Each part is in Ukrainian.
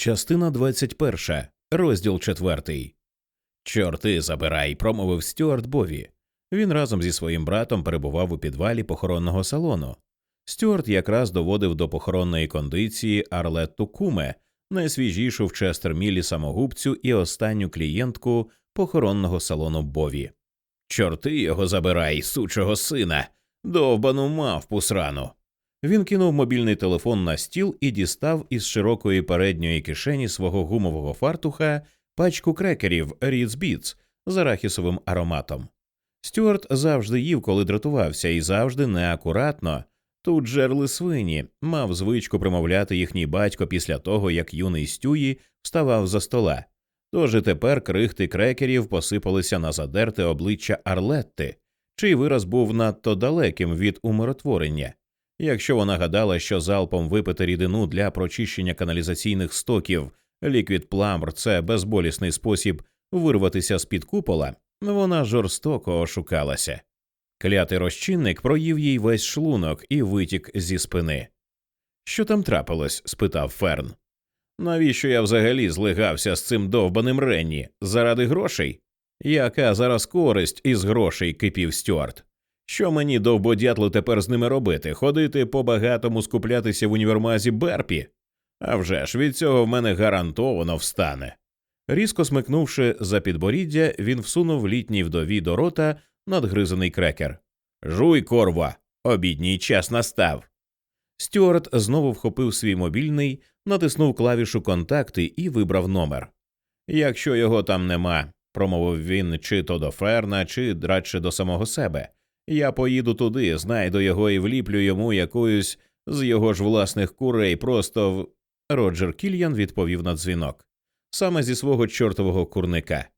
Частина 21. Розділ 4. Чорти забирай, промовив Стюарт Бові. Він разом зі своїм братом перебував у підвалі похоронного салону. Стюарт якраз доводив до похоронної кондиції Арлетту Куме, найсвіжішу в Честермілі самогубцю і останню клієнтку похоронного салону Бові. Чорти його забирай, сучого сина, довбану мавпу срану. Він кинув мобільний телефон на стіл і дістав із широкої передньої кишені свого гумового фартуха пачку крекерів Ріц Біц з арахісовим ароматом. Стюарт завжди їв, коли дратувався, і завжди неакуратно. Тут жерли свині, мав звичку промовляти їхній батько після того, як юний Стюї вставав за стола. Тож і тепер крихти крекерів посипалися на задерте обличчя Арлетти, чий вираз був надто далеким від умиротворення. Якщо вона гадала, що залпом випити рідину для прочищення каналізаційних стоків ліквід пламбр це безболісний спосіб вирватися з під купола, вона жорстоко ошукалася. Клятий розчинник проїв їй весь шлунок і витік зі спини. Що там трапилось? спитав Ферн. Навіщо я взагалі злигався з цим довбаним Ренні? Заради грошей? Яка зараз користь із грошей кипів Стюарт? Що мені довбодятло тепер з ними робити? Ходити по багатому скуплятися в універмазі Берпі? А вже ж від цього в мене гарантовано встане. Різко смикнувши за підборіддя, він всунув літній вдові до рота надгризаний крекер. Жуй, корва, обідній час настав. Стюарт знову вхопив свій мобільний, натиснув клавішу контакти і вибрав номер. Якщо його там нема, промовив він чи то до Ферна, чи радше до самого себе. Я поїду туди, знайду його і вліплю йому якоюсь з його ж власних курей просто в. Роджер Кільян відповів на дзвінок саме зі свого чортового курника.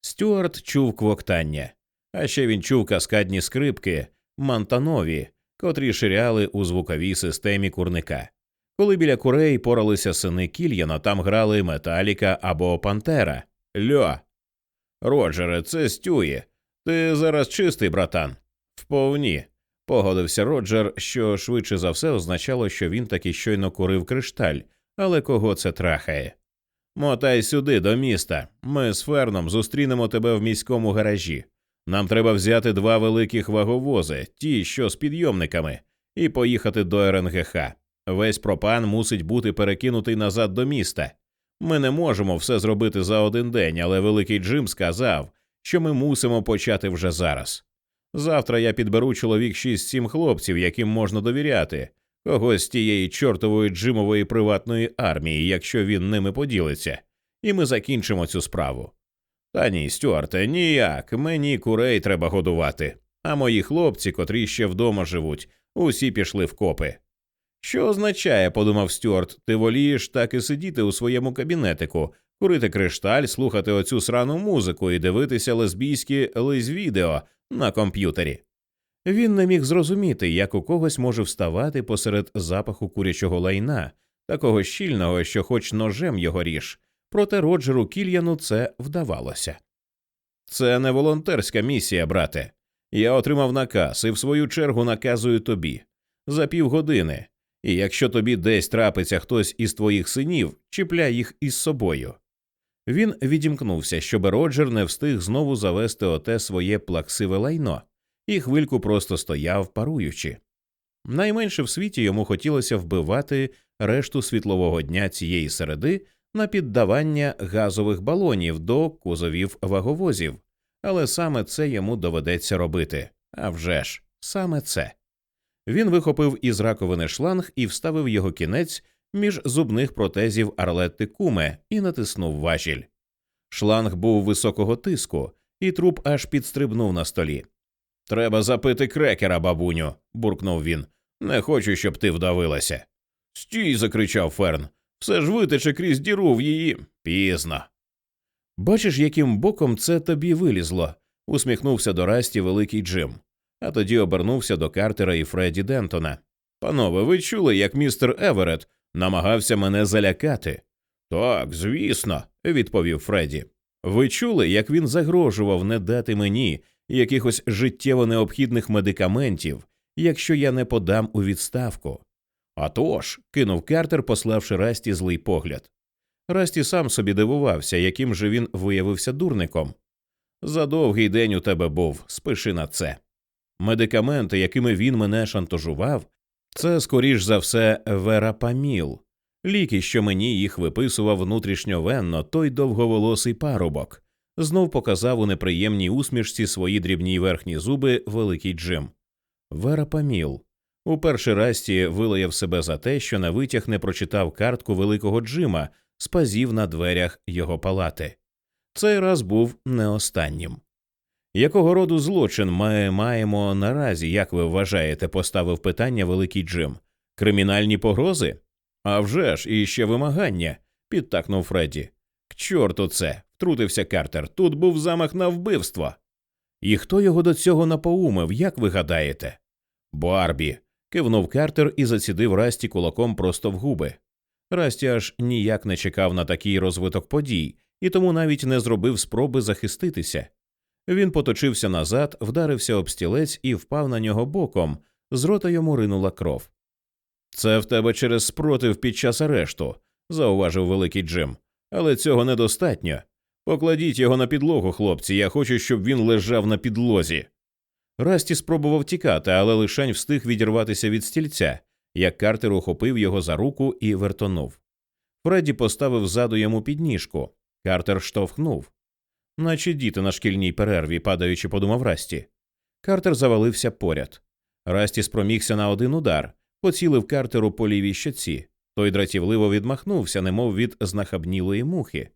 Стюарт чув квоктання, а ще він чув каскадні скрипки мантанові, котрі ширяли у звуковій системі курника. Коли біля курей поралися сини Кільяна, там грали Металіка або Пантера. Льо. Роджере, це Стює. Ти зараз чистий, братан. Вповні. Погодився Роджер, що швидше за все означало, що він таки щойно курив кришталь, але кого це трахає. Мотай сюди, до міста. Ми з Ферном зустрінемо тебе в міському гаражі. Нам треба взяти два великих ваговози, ті, що з підйомниками, і поїхати до РНГХ. Весь пропан мусить бути перекинутий назад до міста. Ми не можемо все зробити за один день, але великий Джим сказав, що ми мусимо почати вже зараз. Завтра я підберу чоловік шість-сім хлопців, яким можна довіряти, когось з тієї чортової Джимової приватної армії, якщо він ними поділиться, і ми закінчимо цю справу. Та ні, Стюарте, ніяк, мені курей треба годувати, а мої хлопці, котрі ще вдома живуть, усі пішли в копи. Що означає, подумав Стюарт, ти волієш так і сидіти у своєму кабінетику, курити кришталь, слухати оцю срану музику і дивитися лесбійські лиз-відео на комп'ютері. Він не міг зрозуміти, як у когось може вставати посеред запаху курячого лайна, такого щільного, що хоч ножем його ріж, проте Роджеру Кільяну це вдавалося. Це не волонтерська місія, брате. Я отримав наказ і в свою чергу наказую тобі за півгодини, і якщо тобі десь трапиться хтось із твоїх синів, чіпляй їх із собою. Він відімкнувся, щоб Роджер не встиг знову завести оте своє плаксиве лайно, і хвильку просто стояв, паруючи. Найменше в світі йому хотілося вбивати решту світлового дня цієї середи на піддавання газових балонів до кузовів ваговозів, але саме це йому доведеться робити. А вже ж, саме це. Він вихопив із раковини шланг і вставив його кінець між зубних протезів Арлетти Куме і натиснув важіль. Шланг був високого тиску, і труп аж підстрибнув на столі. Треба запити крекера, бабуню, буркнув він. Не хочу, щоб ти вдавилася. Стій. закричав Ферн. Все ж витече крізь діру в її. Пізно. Бачиш, яким боком це тобі вилізло, усміхнувся до Расті великий Джим, а тоді обернувся до Картера і Фредді Дентона. Панове, ви чули, як містер Еверет намагався мене залякати? Так, звісно, відповів Фредді. Ви чули, як він загрожував не дати мені якихось життєво необхідних медикаментів, якщо я не подам у відставку? «А тож», – кинув Картер, пославши Расті злий погляд. Расті сам собі дивувався, яким же він виявився дурником. За довгий день у тебе був, спиши на це. Медикаменти, якими він мене шантажував, це, скоріш за все, верапаміл, ліки, що мені їх виписував внутрішньовенно той довговолосий парубок, знов показав у неприємній усмішці свої дрібні верхні зуби великий Джим. Верапаміл. У перший Расті вилаяв себе за те, що на витяг не прочитав картку великого Джима з пазів на дверях його палати. Цей раз був не останнім. Якого роду злочин ми маємо наразі, як ви вважаєте, поставив питання Великий Джим? Кримінальні погрози? «А вже ж, і ще вимагання, підтакнув Фредді. К чорту це, втрутився Картер. Тут був замах на вбивство. І хто його до цього напоумив, як ви гадаєте? Барбі. кивнув Картер і зацідив Расті кулаком просто в губи. Расті аж ніяк не чекав на такий розвиток подій і тому навіть не зробив спроби захиститися. Він поточився назад, вдарився об стілець і впав на нього боком, з рота йому ринула кров. Це в тебе через спротив під час арешту, зауважив великий Джим. Але цього недостатньо. Покладіть його на підлогу, хлопці, я хочу, щоб він лежав на підлозі. Расті спробував тікати, але лишень встиг відірватися від стільця, як Картер ухопив його за руку і вертонув. Фредді поставив ззаду йому підніжку. Картер штовхнув. Наче діти на шкільній перерві, падаючи, подумав Расті. Картер завалився поряд. Расті спромігся на один удар, поцілив Картеру по лівій щоці. Той дратівливо відмахнувся, немов від знахабнілої мухи.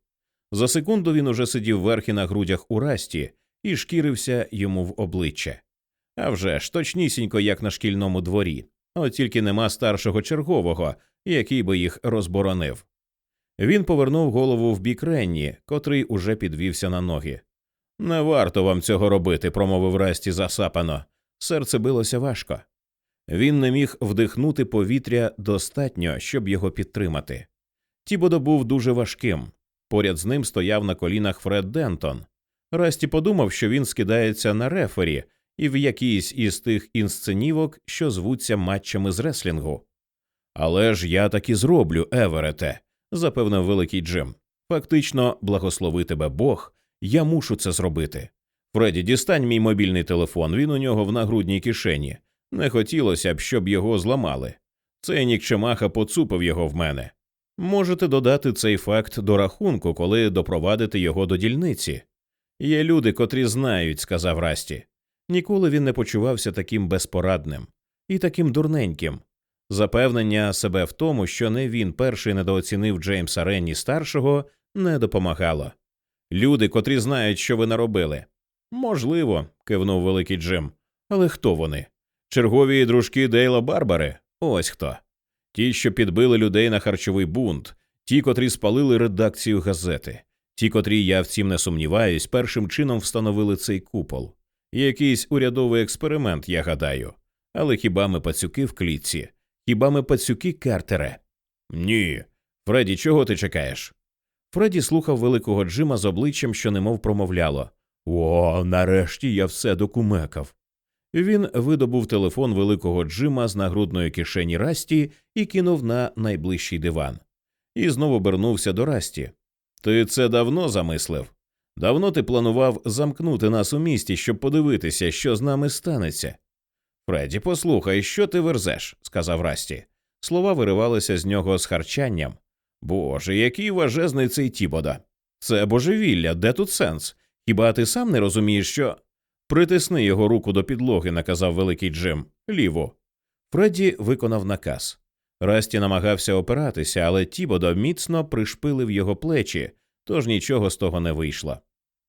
За секунду він уже сидів верхи на грудях у Расті і шкірився йому в обличчя. А вже ж точнісінько, як на шкільному дворі, от тільки нема старшого чергового, який би їх розборонив. Він повернув голову в бік Ренні, котрий уже підвівся на ноги. Не варто вам цього робити, промовив Расті засапано. Серце билося важко. Він не міг вдихнути повітря достатньо, щоб його підтримати. Тібодо був дуже важким. Поряд з ним стояв на колінах Фред Дентон. Расті подумав, що він скидається на рефері і в якійсь із тих інсценівок, що звуться матчами з реслінгу. Але ж я так і зроблю, Еверете, запевнив великий Джим. Фактично, благослови тебе Бог, я мушу це зробити. Фредді, дістань мій мобільний телефон, він у нього в нагрудній кишені. Не хотілося б, щоб його зламали. Цей нікчемаха поцупив його в мене. Можете додати цей факт до рахунку, коли допровадите його до дільниці. Є люди, котрі знають, сказав Расті. Ніколи він не почувався таким безпорадним і таким дурненьким. Запевнення себе в тому, що не він перший недооцінив Джеймса Ренні старшого, не допомагало. Люди, котрі знають, що ви наробили. Можливо, кивнув великий Джим. Але хто вони? Чергові дружки Дейла Барбари? Ось хто. Ті, що підбили людей на харчовий бунт, ті, котрі спалили редакцію газети, ті, котрі, я в цім не сумніваюсь, першим чином встановили цей купол. Якийсь урядовий експеримент, я гадаю. Але хіба ми пацюки в клітці? Хіба ми пацюки Картере? Ні. Фредді, чого ти чекаєш? Фредді слухав великого Джима з обличчям, що немов промовляло О, нарешті я все докумекав. Він видобув телефон великого Джима з нагрудної кишені Расті і кинув на найближчий диван. І знову обернувся до Расті. Ти це давно замислив? Давно ти планував замкнути нас у місті, щоб подивитися, що з нами станеться. Фредді, послухай, що ти верзеш, сказав Расті. Слова виривалися з нього з харчанням. Боже, який важезний цей Тібода. Це божевілля, де тут сенс? Хіба ти сам не розумієш, що. Притисни його руку до підлоги, наказав великий Джим. Ліво. Фредді виконав наказ. Расті намагався опиратися, але Тібодо міцно пришпилив його плечі, тож нічого з того не вийшло.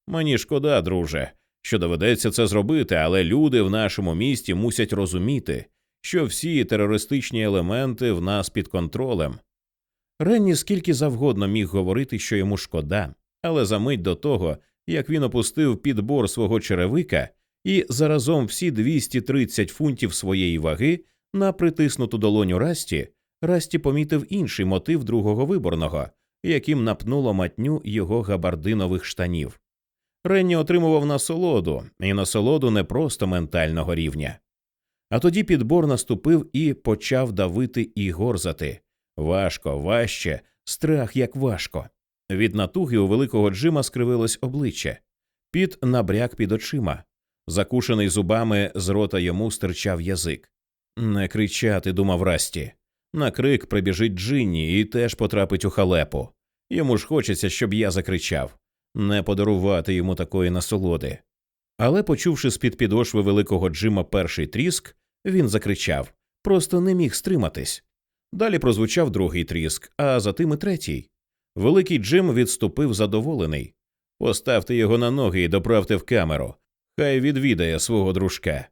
Мені шкода, друже, що доведеться це зробити, але люди в нашому місті мусять розуміти, що всі терористичні елементи в нас під контролем. Ренні скільки завгодно міг говорити, що йому шкода, але за мить до того, як він опустив підбор свого черевика і заразом всі 230 фунтів своєї ваги на притиснуту долоню Расті, Расті помітив інший мотив другого виборного, яким напнуло матню його габардинових штанів. Ренні отримував насолоду, і насолоду не просто ментального рівня. А тоді підбор наступив і почав давити і горзати. Важко, важче, страх як важко. Від натуги у великого Джима скривилось обличчя, піт набряк під очима. Закушений зубами з рота йому стирчав язик. Не кричати, думав Расті. На крик прибіжить Джинні і теж потрапить у халепу. Йому ж хочеться, щоб я закричав, не подарувати йому такої насолоди. Але, почувши з під підошви великого Джима перший тріск, він закричав просто не міг стриматись. Далі прозвучав другий тріск, а за тим і третій. Великий Джим відступив задоволений. Поставте його на ноги і доправте в камеру. Хай відвідає свого дружка.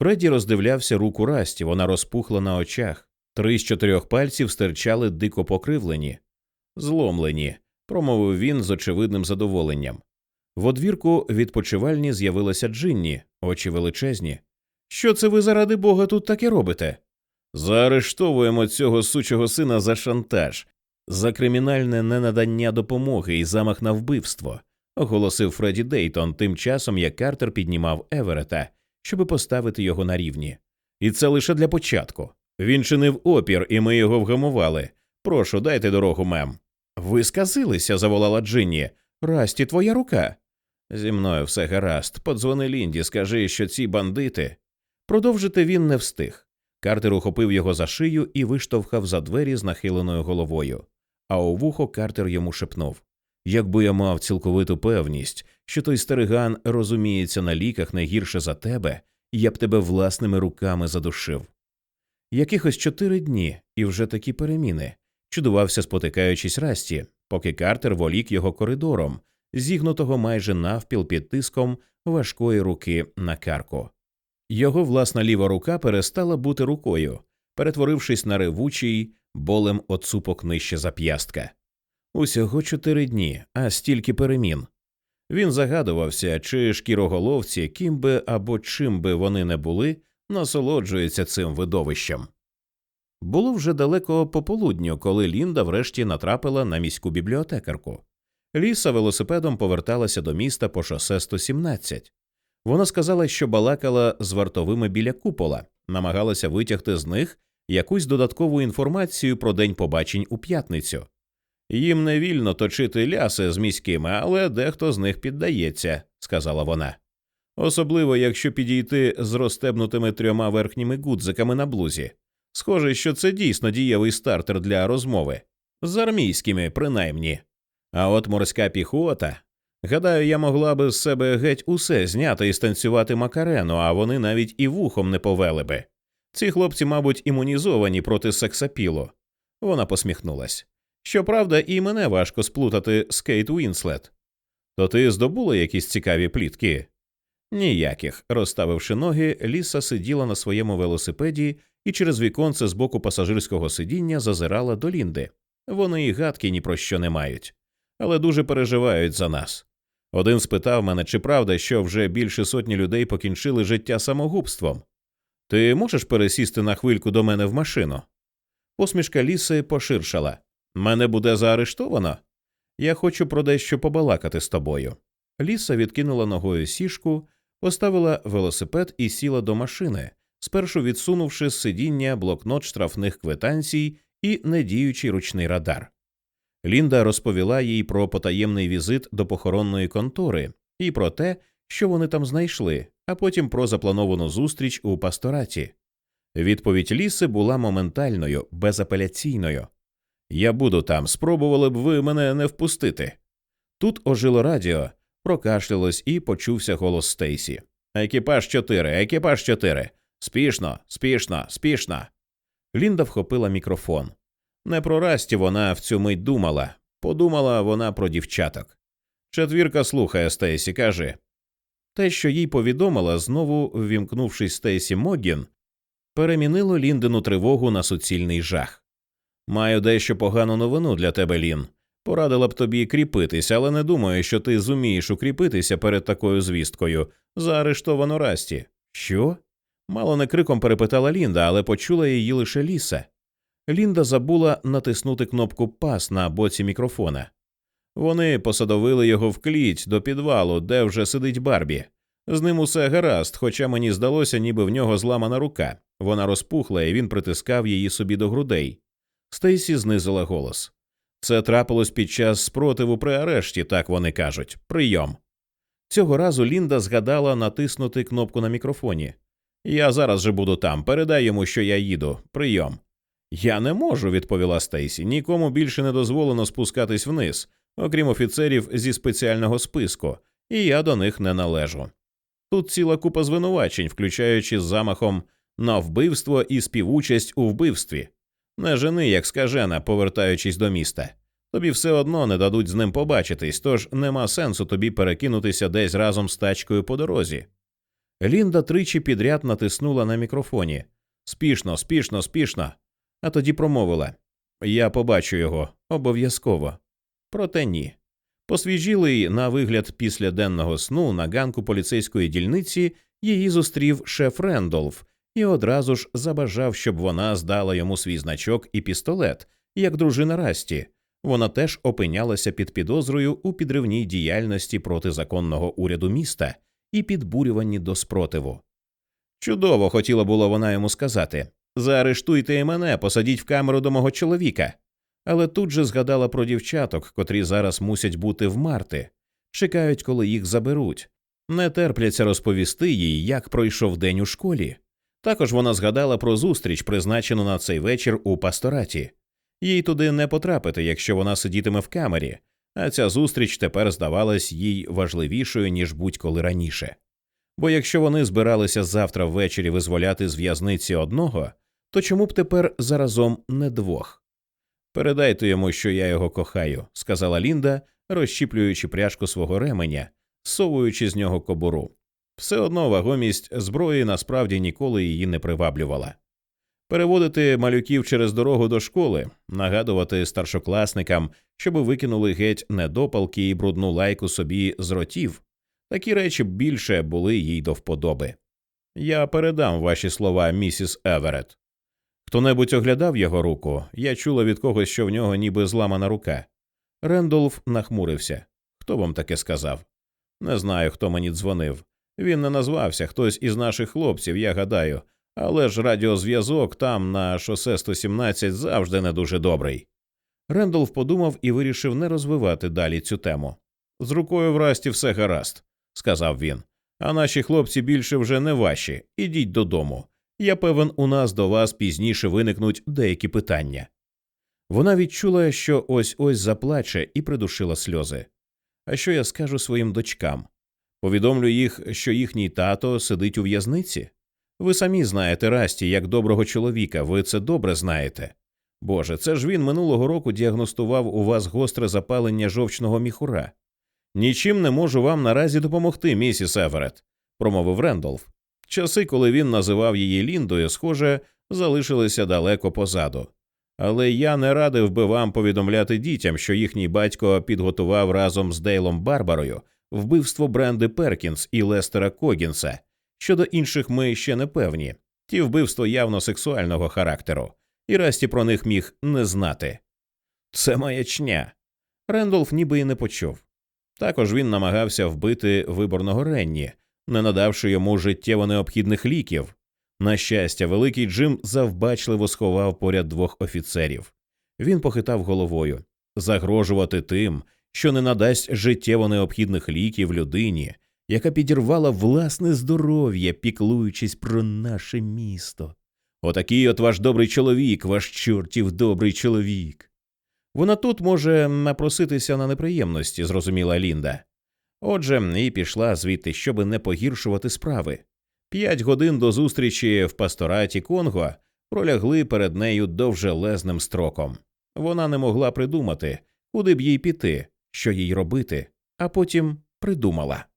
Фредді роздивлявся руку Расті, вона розпухла на очах. Три з чотирьох пальців стирчали дико покривлені. Зломлені, промовив він з очевидним задоволенням. В одвірку відпочивальні з'явилася Джинні, очі величезні. Що це ви заради бога тут таке робите? Заарештовуємо цього сучого сина за шантаж, за кримінальне ненадання допомоги і замах на вбивство, оголосив Фредді Дейтон тим часом, як Картер піднімав Еверета, щоби поставити його на рівні. І це лише для початку. Він чинив опір, і ми його вгамували. Прошу, дайте дорогу, мем. Ви сказилися, заволала Джинні. Расті, твоя рука. Зі мною все гаразд. Подзвони Лінді, скажи, що ці бандити. Продовжити він не встиг. Картер ухопив його за шию і виштовхав за двері з нахиленою головою. А у вухо Картер йому шепнув Якби я мав цілковиту певність, що той стариган розуміється на ліках не гірше за тебе, я б тебе власними руками задушив. Якихось чотири дні і вже такі переміни чудувався, спотикаючись расті, поки Картер волік його коридором, зігнутого майже навпіл під тиском важкої руки на карку. Його власна ліва рука перестала бути рукою, перетворившись на ревучий болем оцупок нижче зап'ястка. Усього чотири дні, а стільки перемін. Він загадувався, чи шкіроголовці, ким би або чим би вони не були, насолоджуються цим видовищем. Було вже далеко пополудню, коли Лінда врешті натрапила на міську бібліотекарку. Ліса велосипедом поверталася до міста по шосе 117. Вона сказала, що балакала з вартовими біля купола, намагалася витягти з них якусь додаткову інформацію про день побачень у п'ятницю. Їм не вільно точити ляси з міськими, але дехто з них піддається, сказала вона. Особливо, якщо підійти з розстебнутими трьома верхніми гудзиками на блузі. Схоже, що це дійсно дієвий стартер для розмови, з армійськими, принаймні. А от морська піхота. Гадаю, я могла би з себе геть усе зняти і станцювати макарену, а вони навіть і вухом не повели би. Ці хлопці, мабуть, імунізовані проти сексапілу. Вона посміхнулась. Щоправда, і мене важко сплутати з Кейт Уінслет. То ти здобула якісь цікаві плітки? Ніяких. Розставивши ноги, ліса сиділа на своєму велосипеді і через віконце з боку пасажирського сидіння зазирала до Лінди. Вони і гадки ні про що не мають, але дуже переживають за нас. Один спитав мене, чи правда, що вже більше сотні людей покінчили життя самогубством. Ти можеш пересісти на хвильку до мене в машину? Посмішка ліси поширшала. Мене буде заарештовано? Я хочу про дещо побалакати з тобою. Ліса відкинула ногою сішку, поставила велосипед і сіла до машини, спершу відсунувши з сидіння блокнот штрафних квитанцій і недіючий ручний радар. Лінда розповіла їй про потаємний візит до похоронної контори і про те, що вони там знайшли, а потім про заплановану зустріч у пастораті. Відповідь ліси була моментальною, безапеляційною. Я буду там, спробували б ви мене не впустити. Тут ожило радіо, прокашлялось і почувся голос Стейсі. Екіпаж чотири, екіпаж чотири. Спішно, спішно, спішно. Лінда вхопила мікрофон. Не про Расті вона в цю мить думала, подумала вона про дівчаток. Четвірка слухає Стейсі, каже. Те, що їй повідомила, знову ввімкнувшись Стейсі Моггін, перемінило Ліндину тривогу на суцільний жах. Маю дещо погану новину для тебе, Лін. Порадила б тобі кріпитись, але не думаю, що ти зумієш укріпитися перед такою звісткою. Заарештовано Расті. Що? Мало не криком перепитала Лінда, але почула її лише ліса. Лінда забула натиснути кнопку пас на боці мікрофона. Вони посадовили його в кліть до підвалу, де вже сидить Барбі. З ним усе гаразд, хоча мені здалося, ніби в нього зламана рука. Вона розпухла, і він притискав її собі до грудей. Стейсі знизила голос. Це трапилось під час спротиву при арешті, так вони кажуть. Прийом. Цього разу Лінда згадала натиснути кнопку на мікрофоні. Я зараз же буду там. Передай йому, що я їду. Прийом. Я не можу, відповіла Стейсі. Нікому більше не дозволено спускатись вниз, окрім офіцерів зі спеціального списку, і я до них не належу. Тут ціла купа звинувачень, включаючи з замахом на вбивство і співучасть у вбивстві. Не жени, як скажена, повертаючись до міста. Тобі все одно не дадуть з ним побачитись, тож нема сенсу тобі перекинутися десь разом з тачкою по дорозі. Лінда тричі підряд натиснула на мікрофоні спішно, спішно, спішно, а тоді промовила Я побачу його обов'язково. Проте ні. Посвіжілий на вигляд після денного сну на ганку поліцейської дільниці її зустрів шеф Рендолф і одразу ж забажав, щоб вона здала йому свій значок і пістолет, як дружина Расті. Вона теж опинялася під підозрою у підривній діяльності протизаконного уряду міста і підбурюванні до спротиву. Чудово хотіла було вона йому сказати заарештуйте і мене, посадіть в камеру до мого чоловіка. Але тут же згадала про дівчаток, котрі зараз мусять бути в марти, чекають, коли їх заберуть, не терпляться розповісти їй, як пройшов день у школі. Також вона згадала про зустріч, призначену на цей вечір у пастораті. Їй туди не потрапити, якщо вона сидітиме в камері, а ця зустріч тепер здавалась їй важливішою, ніж будь-коли раніше. Бо якщо вони збиралися завтра ввечері визволяти з в'язниці одного, то чому б тепер заразом не двох? Передайте йому, що я його кохаю, сказала Лінда, розщіплюючи пряжку свого ременя, совуючи з нього кобуру. Все одно вагомість зброї насправді ніколи її не приваблювала. Переводити малюків через дорогу до школи, нагадувати старшокласникам, щоби викинули геть недопалки і брудну лайку собі з ротів. Такі речі більше були їй до вподоби. Я передам ваші слова, місіс Еверет. Хто небудь оглядав його руку, я чула від когось, що в нього ніби зламана рука. Рендолф нахмурився. Хто вам таке сказав? Не знаю, хто мені дзвонив. Він не назвався хтось із наших хлопців, я гадаю, але ж радіозв'язок там на шосе 117 завжди не дуже добрий. Рендолф подумав і вирішив не розвивати далі цю тему. З рукою в расті все гаразд, сказав він. А наші хлопці більше вже не ваші. Ідіть додому. Я певен, у нас до вас пізніше виникнуть деякі питання. Вона відчула, що ось ось заплаче і придушила сльози. А що я скажу своїм дочкам? Повідомлю їх, що їхній тато сидить у в'язниці. Ви самі знаєте Расті, як доброго чоловіка, ви це добре знаєте. Боже, це ж він минулого року діагностував у вас гостре запалення жовчного міхура. Нічим не можу вам наразі допомогти, місіс Еверет, промовив Рендолф. Часи, коли він називав її Ліндою, схоже, залишилися далеко позаду. Але я не радив би вам повідомляти дітям, що їхній батько підготував разом з Дейлом Барбарою вбивство Бренди Перкінс і Лестера Когінса. Щодо інших ми ще не певні. Ті вбивства явно сексуального характеру, і Расті про них міг не знати. Це маячня. Рендолф ніби і не почув. Також він намагався вбити виборного Ренні, не надавши йому життєво необхідних ліків. На щастя, великий Джим завбачливо сховав поряд двох офіцерів. Він похитав головою загрожувати тим, що не надасть життєво необхідних ліків людині, яка підірвала власне здоров'я, піклуючись про наше місто. Отакий от ваш добрий чоловік, ваш чортів добрий чоловік. Вона тут може напроситися на неприємності, зрозуміла Лінда. Отже, і пішла звідти, щоби не погіршувати справи. П'ять годин до зустрічі в пастораті Конго пролягли перед нею довжелезним строком. Вона не могла придумати, куди б їй піти, що їй робити, а потім придумала.